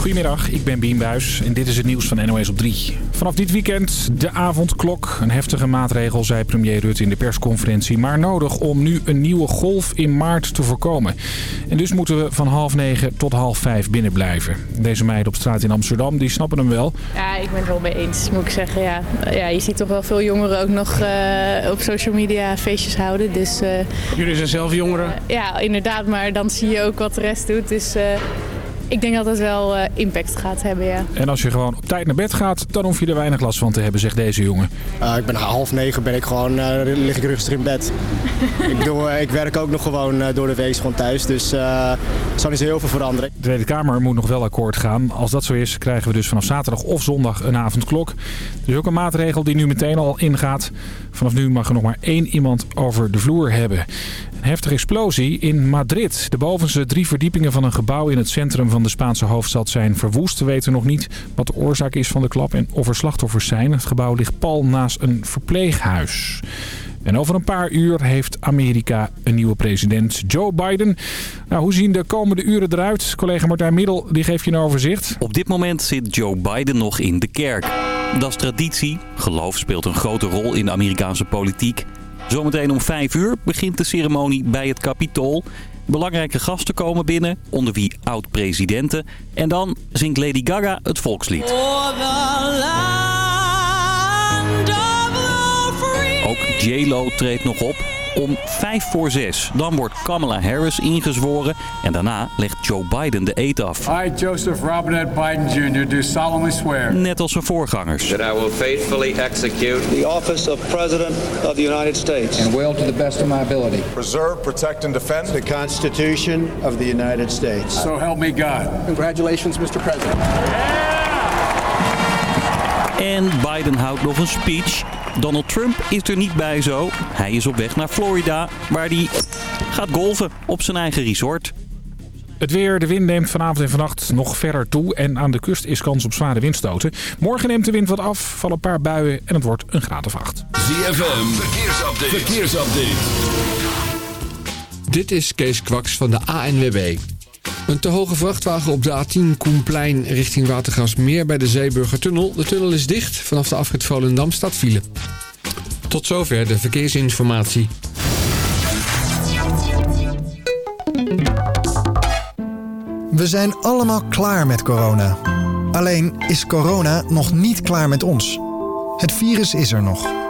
Goedemiddag, ik ben Bien Buis en dit is het nieuws van NOS op 3. Vanaf dit weekend de avondklok. Een heftige maatregel, zei premier Rutte in de persconferentie. Maar nodig om nu een nieuwe golf in maart te voorkomen. En dus moeten we van half negen tot half vijf binnen blijven. Deze meiden op straat in Amsterdam, die snappen hem wel. Ja, ik ben het wel mee eens, moet ik zeggen. Ja, ja je ziet toch wel veel jongeren ook nog uh, op social media feestjes houden. Dus, uh, Jullie zijn zelf jongeren? Ja, inderdaad. Maar dan zie je ook wat de rest doet. Dus... Ik denk dat het wel uh, impact gaat hebben, ja. En als je gewoon op tijd naar bed gaat, dan hoef je er weinig last van te hebben, zegt deze jongen. Uh, ik ben half negen, ben ik gewoon, uh, lig ik rustig in bed. ik, bedoel, ik werk ook nog gewoon door de week gewoon thuis, dus er zal niet zo heel veel veranderen. De Tweede Kamer moet nog wel akkoord gaan. Als dat zo is, krijgen we dus vanaf zaterdag of zondag een avondklok. Dus ook een maatregel die nu meteen al ingaat. Vanaf nu mag er nog maar één iemand over de vloer hebben. Een heftige explosie in Madrid. De bovenste drie verdiepingen van een gebouw in het centrum van de Spaanse hoofdstad zijn verwoest. We weten nog niet wat de oorzaak is van de klap en of er slachtoffers zijn. Het gebouw ligt pal naast een verpleeghuis. En over een paar uur heeft Amerika een nieuwe president, Joe Biden. Nou, hoe zien de komende uren eruit? Collega Martijn Middel die geeft je een overzicht. Op dit moment zit Joe Biden nog in de kerk. Dat is traditie. Geloof speelt een grote rol in de Amerikaanse politiek. Zometeen om 5 uur begint de ceremonie bij het Capitool. Belangrijke gasten komen binnen, onder wie oud-presidenten. En dan zingt Lady Gaga het volkslied. Ook J-Lo treedt nog op om 5 voor 6. Dan wordt Kamala Harris ingezworen en daarna legt Joe Biden de eet af. I, Joseph Robinette Biden Jr. do solemnly swear. Net als zijn voorgangers. That I will faithfully execute the office of President of the United States. And will to the best of my ability. Preserve, protect and defend the Constitution of the United States. So help me God. Congratulations, Mr. President. En Biden houdt nog een speech. Donald Trump is er niet bij zo. Hij is op weg naar Florida, waar hij gaat golven op zijn eigen resort. Het weer, de wind neemt vanavond en vannacht nog verder toe en aan de kust is kans op zware windstoten. Morgen neemt de wind wat af, vallen een paar buien en het wordt een graad of acht. ZFM, verkeersupdate. verkeersupdate. Dit is Kees Kwaks van de ANWB. Een te hoge vrachtwagen op de A10 Koenplein richting Watergasmeer bij de Zeeburgertunnel. De tunnel is dicht. Vanaf de afrit Volendam staat file. Tot zover de verkeersinformatie. We zijn allemaal klaar met corona. Alleen is corona nog niet klaar met ons. Het virus is er nog.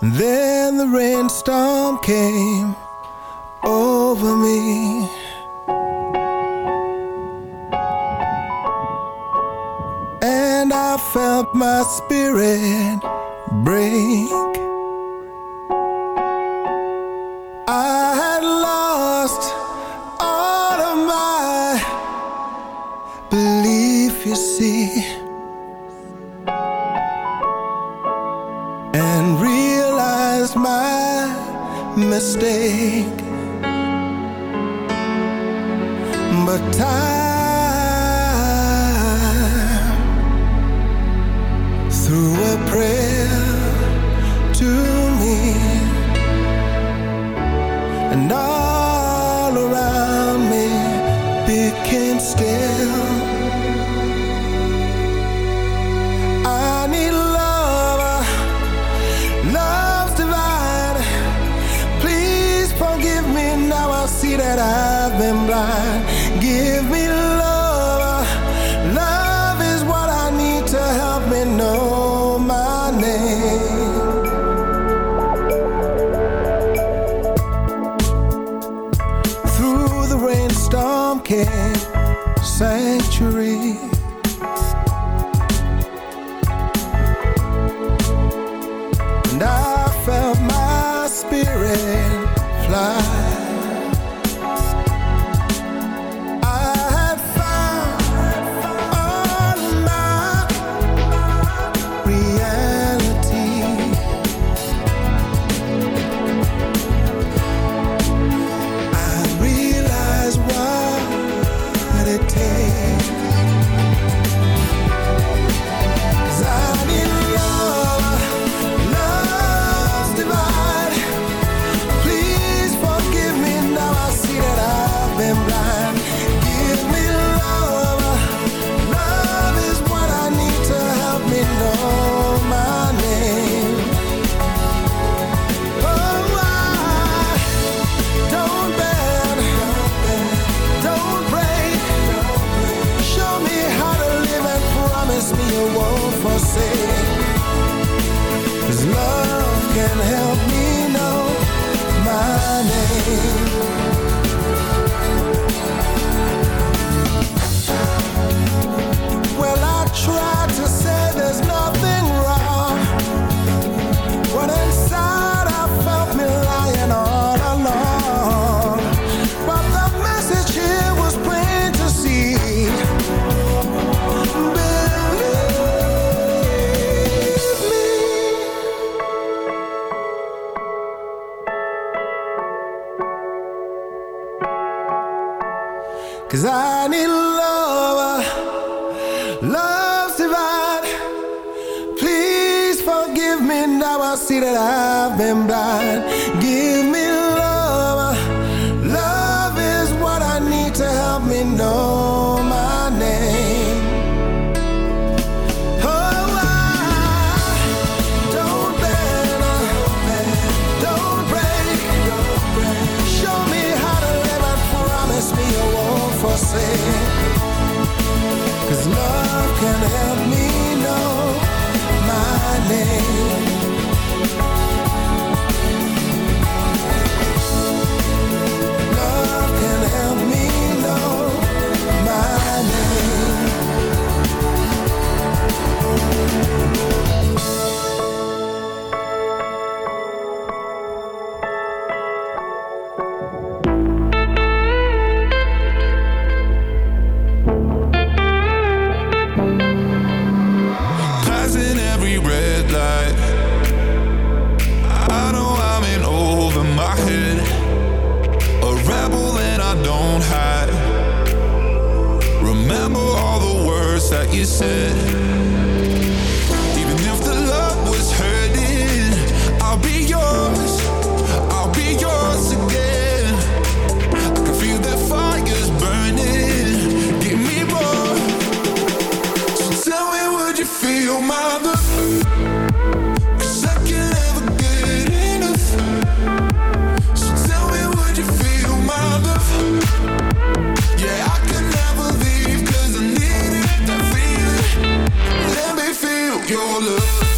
Then the rainstorm came over me. And I felt my spirit break. I mistake. But time Through a prayer to me And I blind Cause I need love, uh, love love's divine. Please forgive me now I see that I've been blind. your love.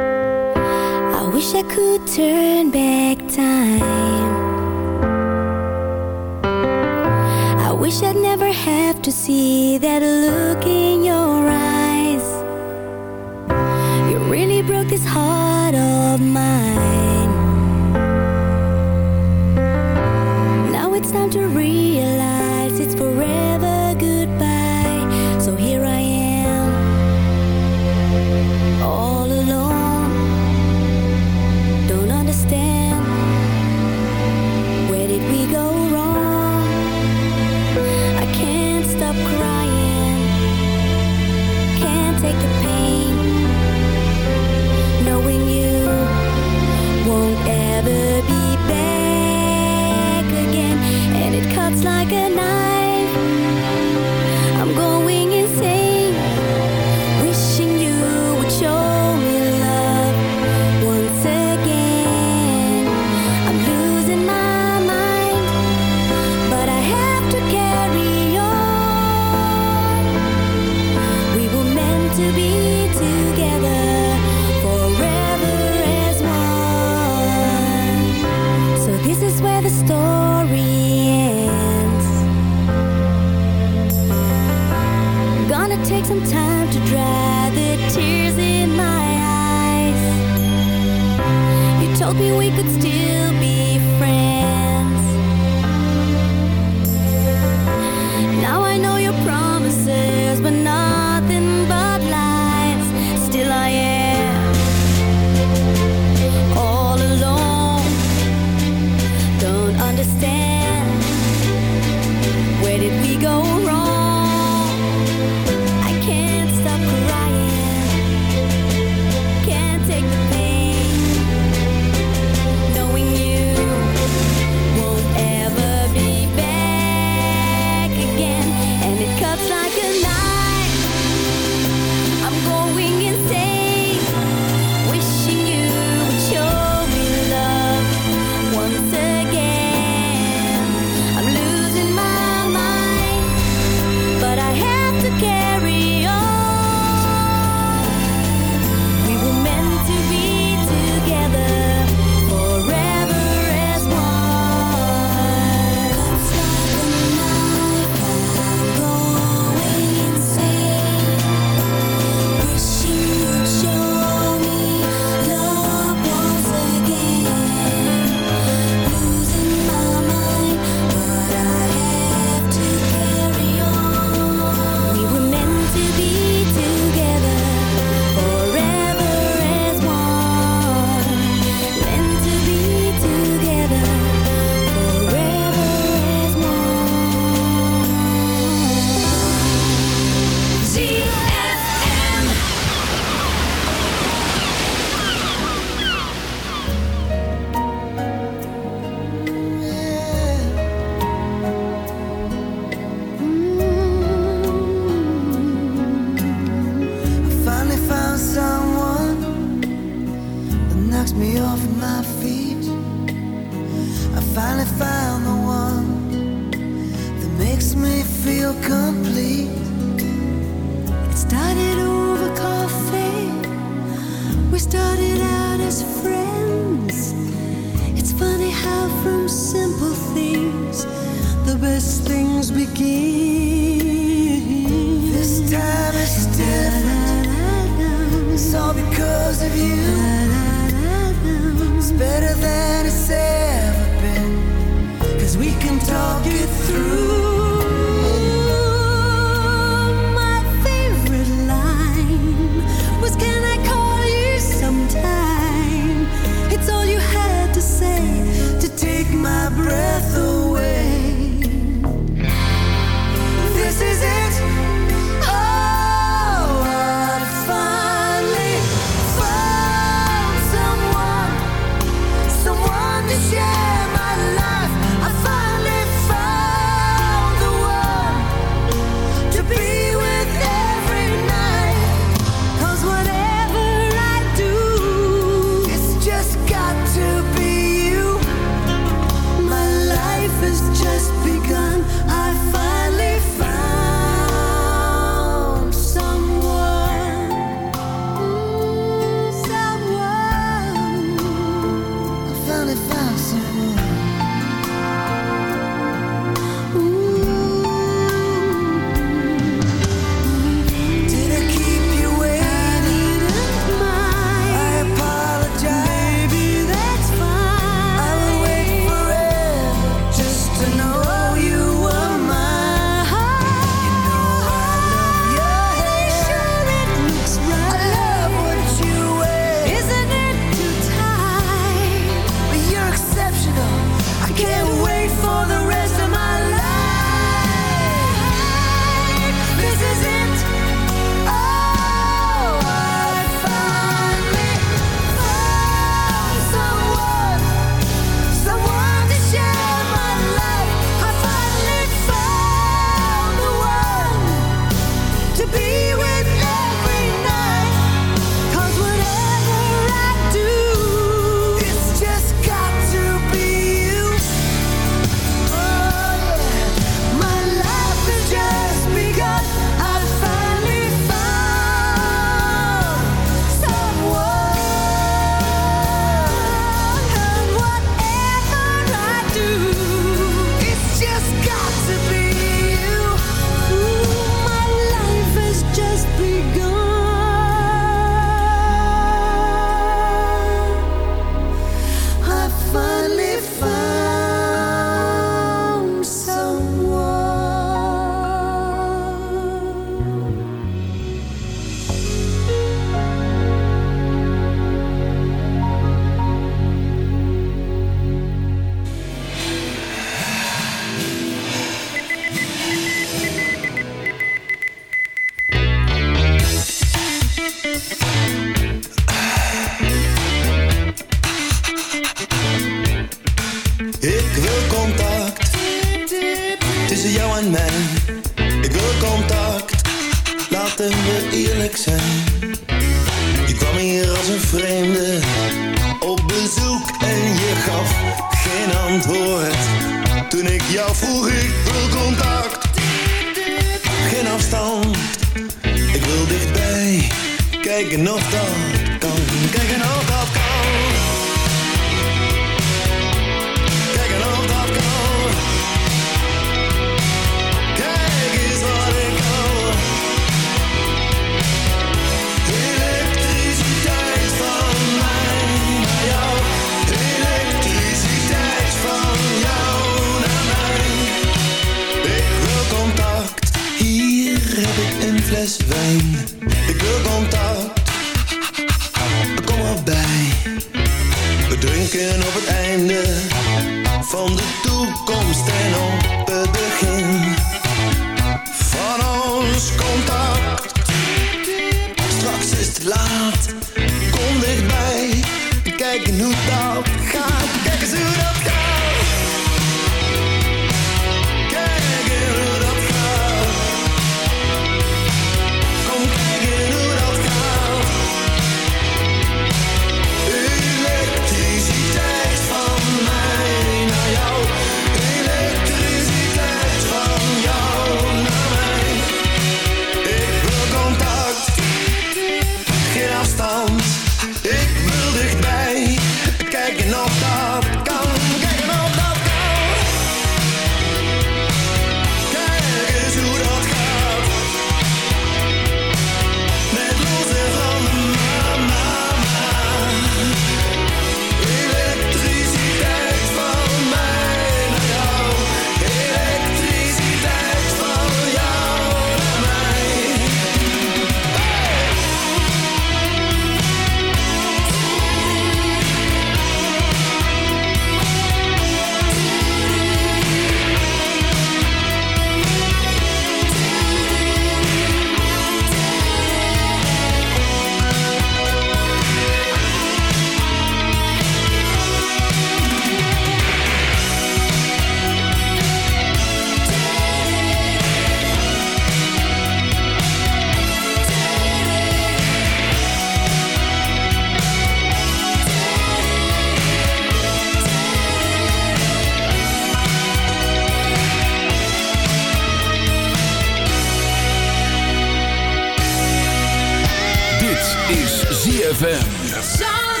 ZFM.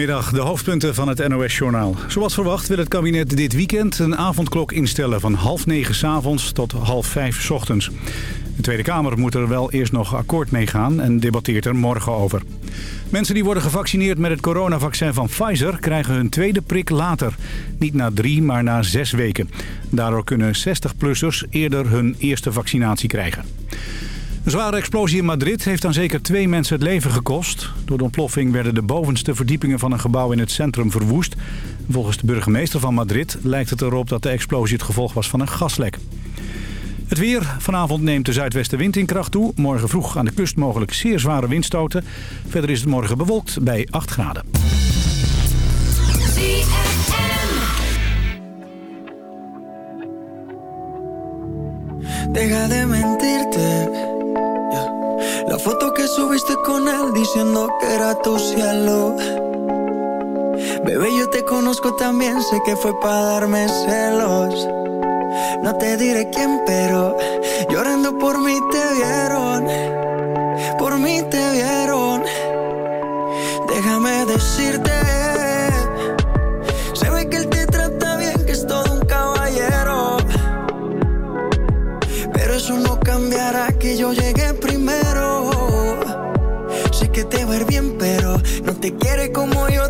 Goedemiddag, de hoofdpunten van het NOS-journaal. Zoals verwacht wil het kabinet dit weekend een avondklok instellen... van half negen s avonds tot half vijf s ochtends. De Tweede Kamer moet er wel eerst nog akkoord mee gaan... en debatteert er morgen over. Mensen die worden gevaccineerd met het coronavaccin van Pfizer... krijgen hun tweede prik later. Niet na drie, maar na zes weken. Daardoor kunnen 60-plussers eerder hun eerste vaccinatie krijgen. Een zware explosie in Madrid heeft aan zeker twee mensen het leven gekost. Door de ontploffing werden de bovenste verdiepingen van een gebouw in het centrum verwoest. Volgens de burgemeester van Madrid lijkt het erop dat de explosie het gevolg was van een gaslek. Het weer. Vanavond neemt de zuidwestenwind in kracht toe. Morgen vroeg aan de kust mogelijk zeer zware windstoten. Verder is het morgen bewolkt bij 8 graden. La foto que subiste con él diciendo que era tu cielo. Bebé, yo te conozco también, sé que fue para darme celos. No te diré quién, pero llorando por mí te vieron. Por mí te vieron. Déjame decirte. Se ve que él te trata bien, que es todo un caballero. Pero eso no cambiará que yo llegué te va a bien, pero no te quiere como yo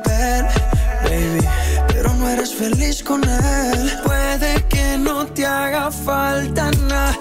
feliz con él. Puede que no te haga falta nada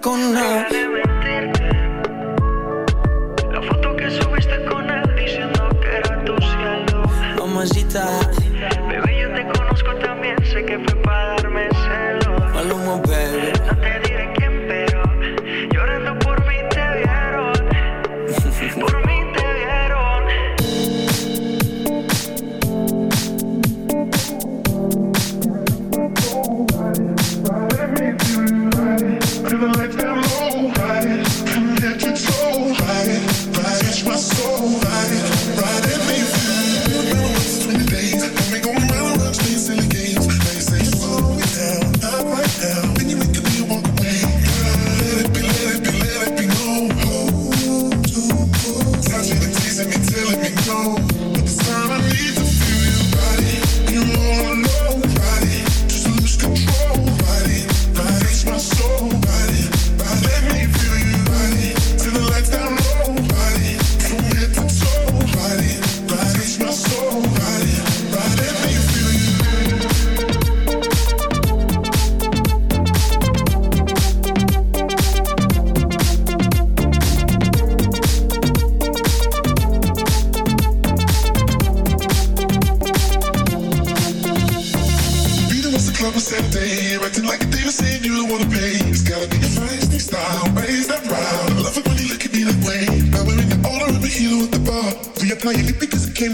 con nada.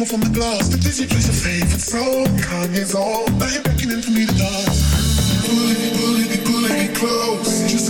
summer from the glass. The dizzy plays your favorite song. Kanye's all Now you're beckoning for me to dance. Pulling me, pulling me, pulling me close.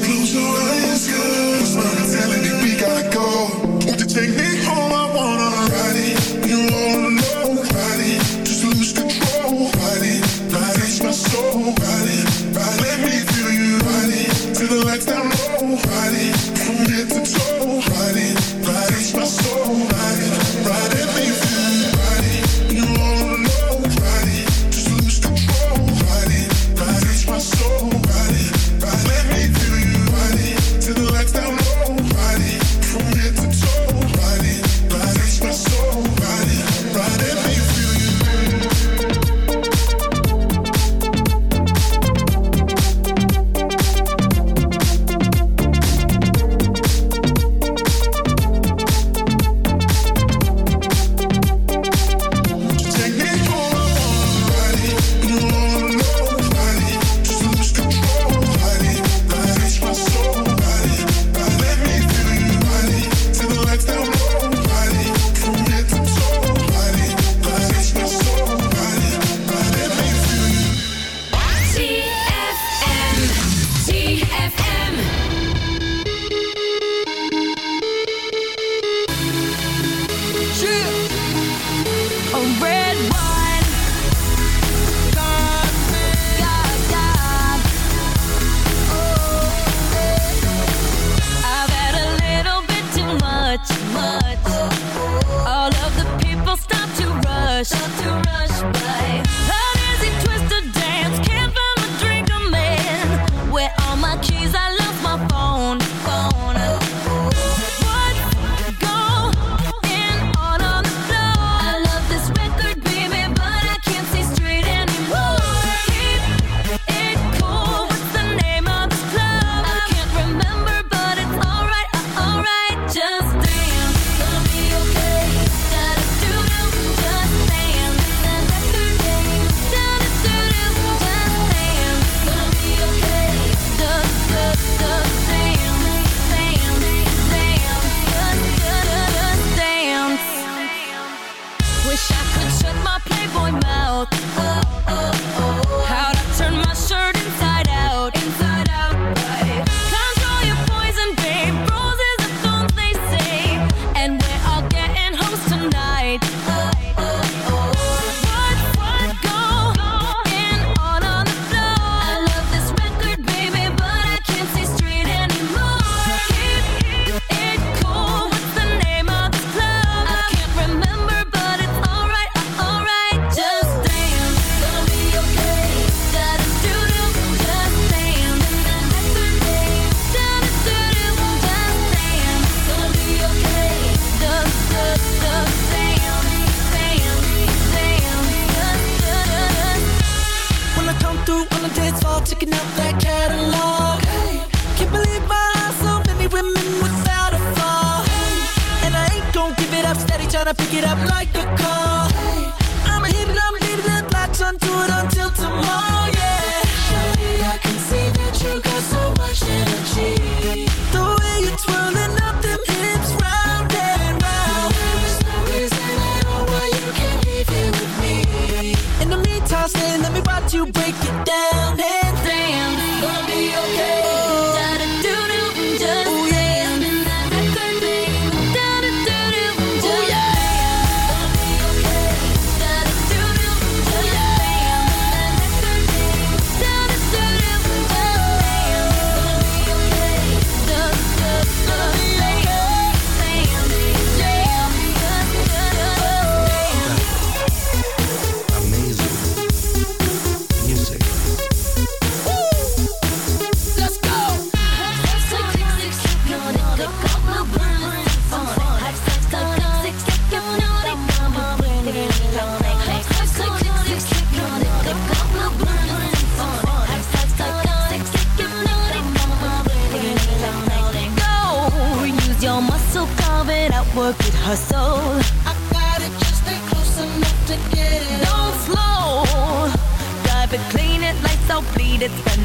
tryna pick it up like a car.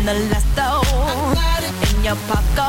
the last though. In your pocket.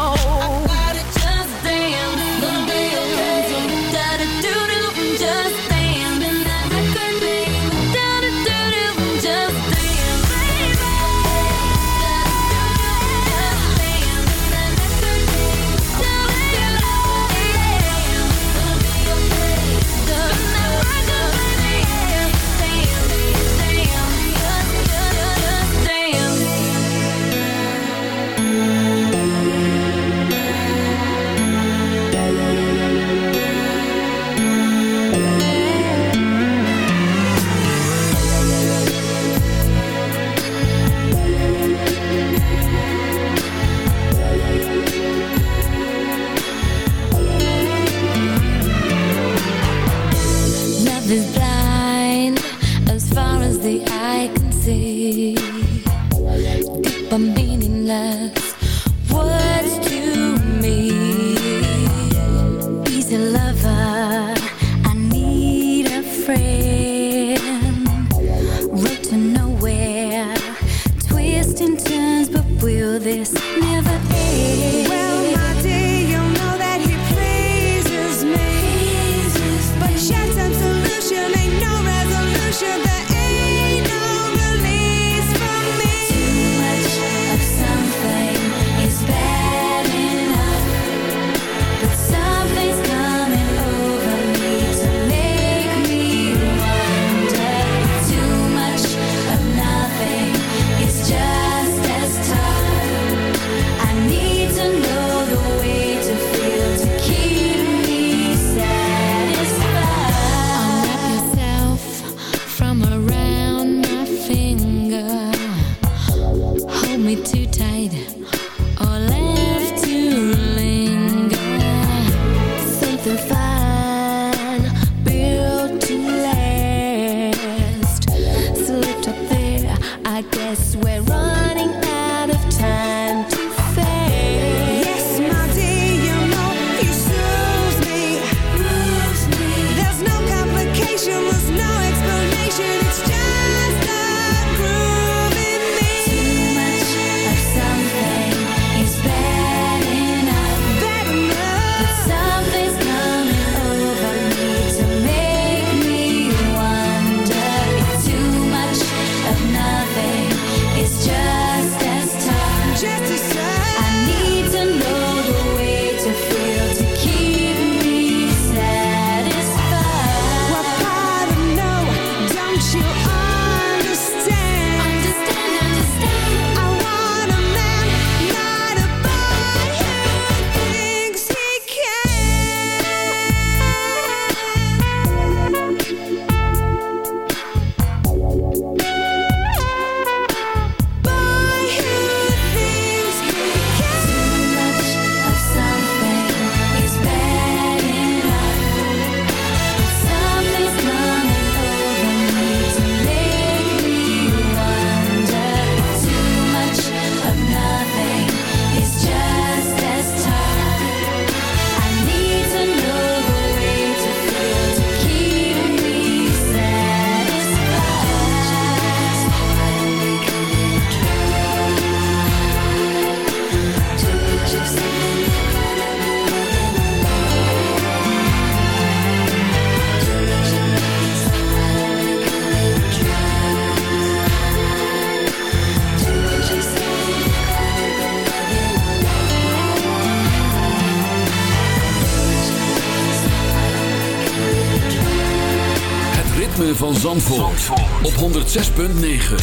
106.9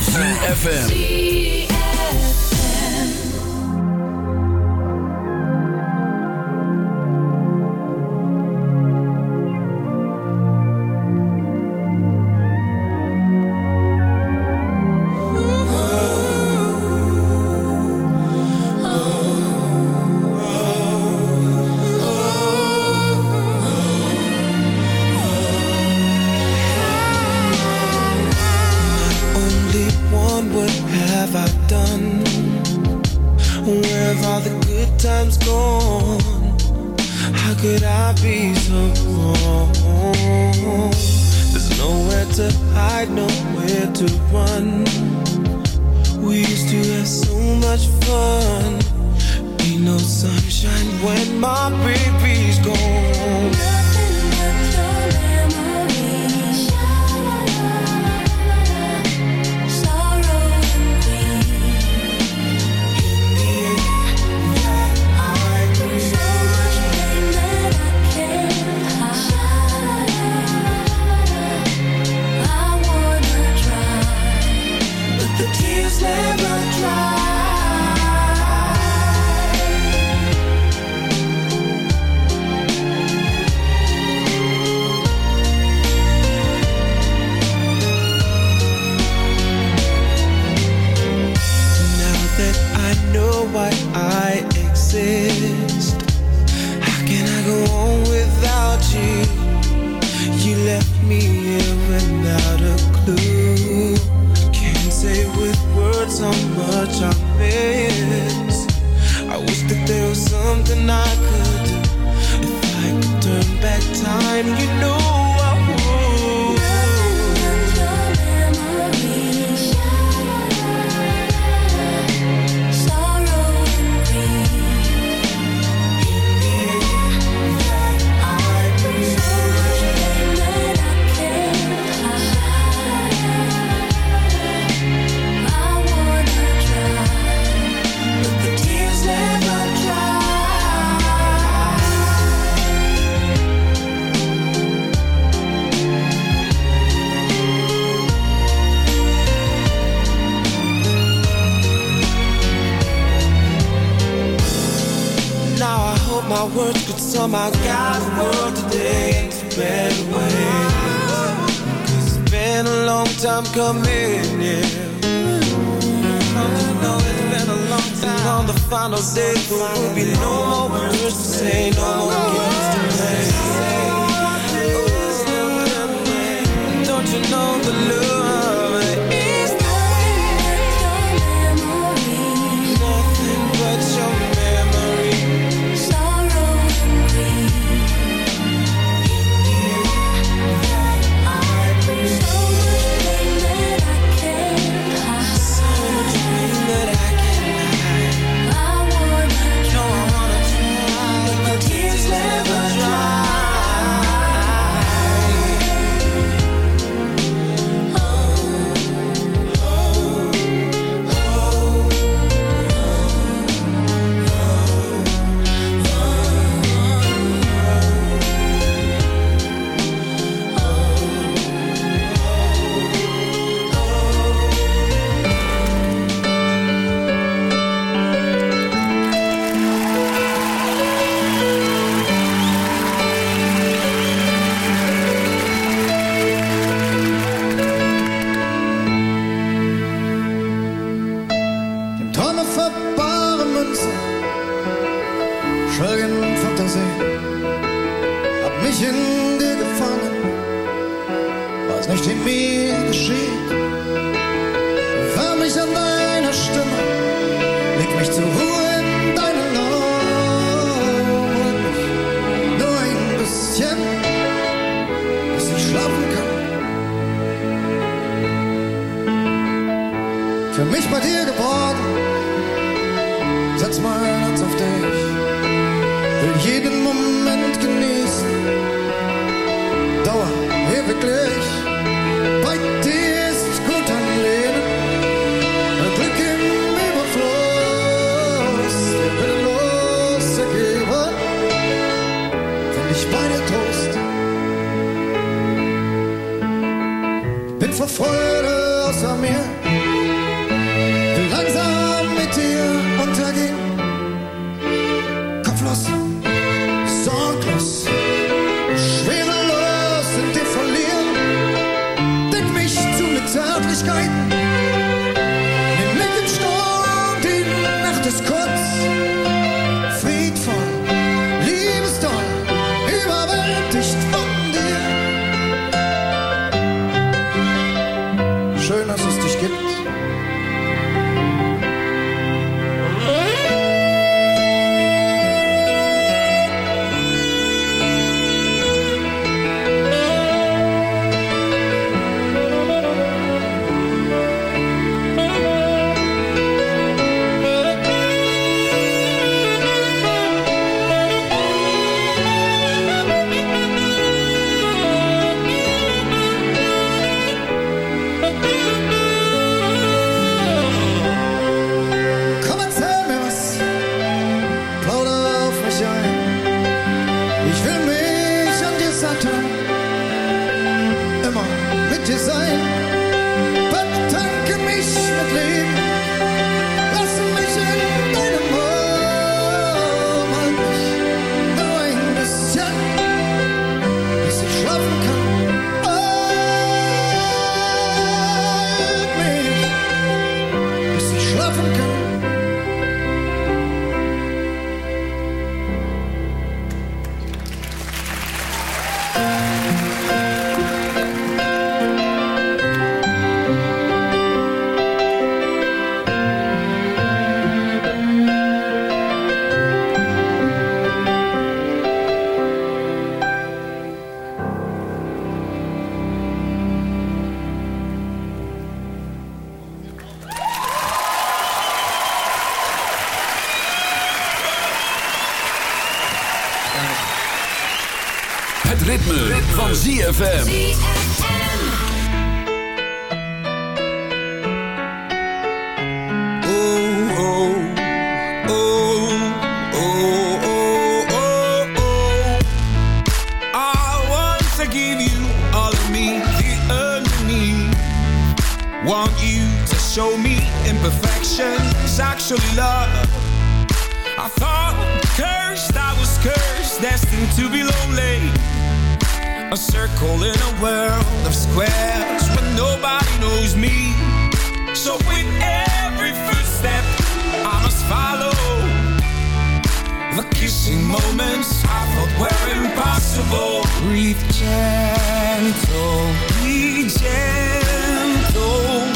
CFFM to show me imperfections, actually love. I thought cursed, I was cursed, destined to be lonely. A circle in a world of squares where nobody knows me. So with every footstep, I must follow. The kissing moments I thought were impossible. Breathe gentle, be gentle.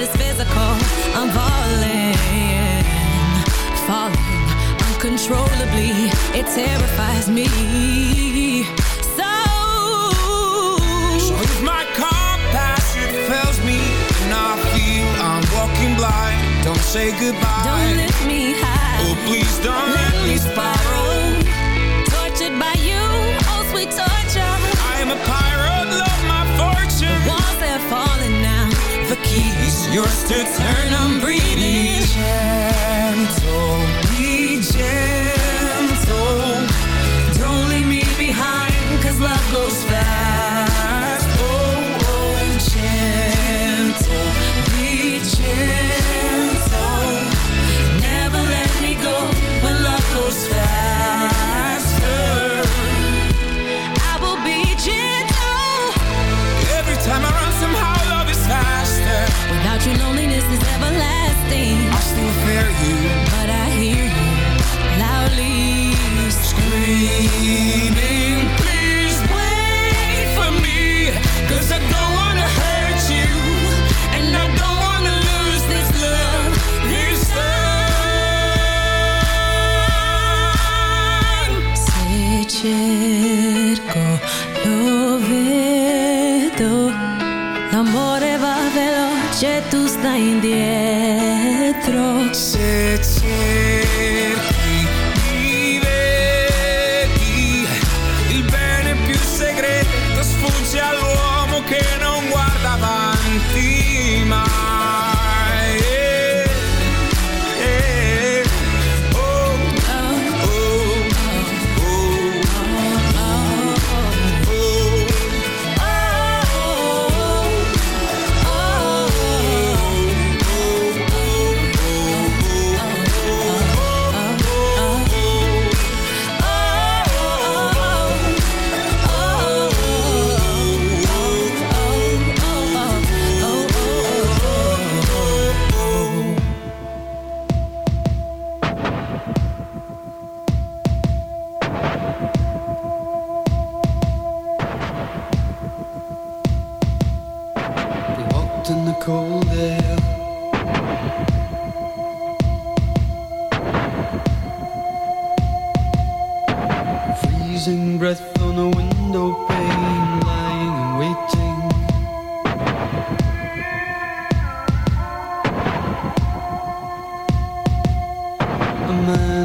that is physical, I'm falling. Falling uncontrollably, it terrifies me. So, So if my compass it fails me and I feel I'm walking blind, don't say goodbye. don't lift me high. Oh, please don't let me spiral. Tortured by you, oh sweet torture. I am a pirate, love my The key is yours to turn. I'm breathing. Gentle, be gentle. Don't leave me behind, cause love goes fast.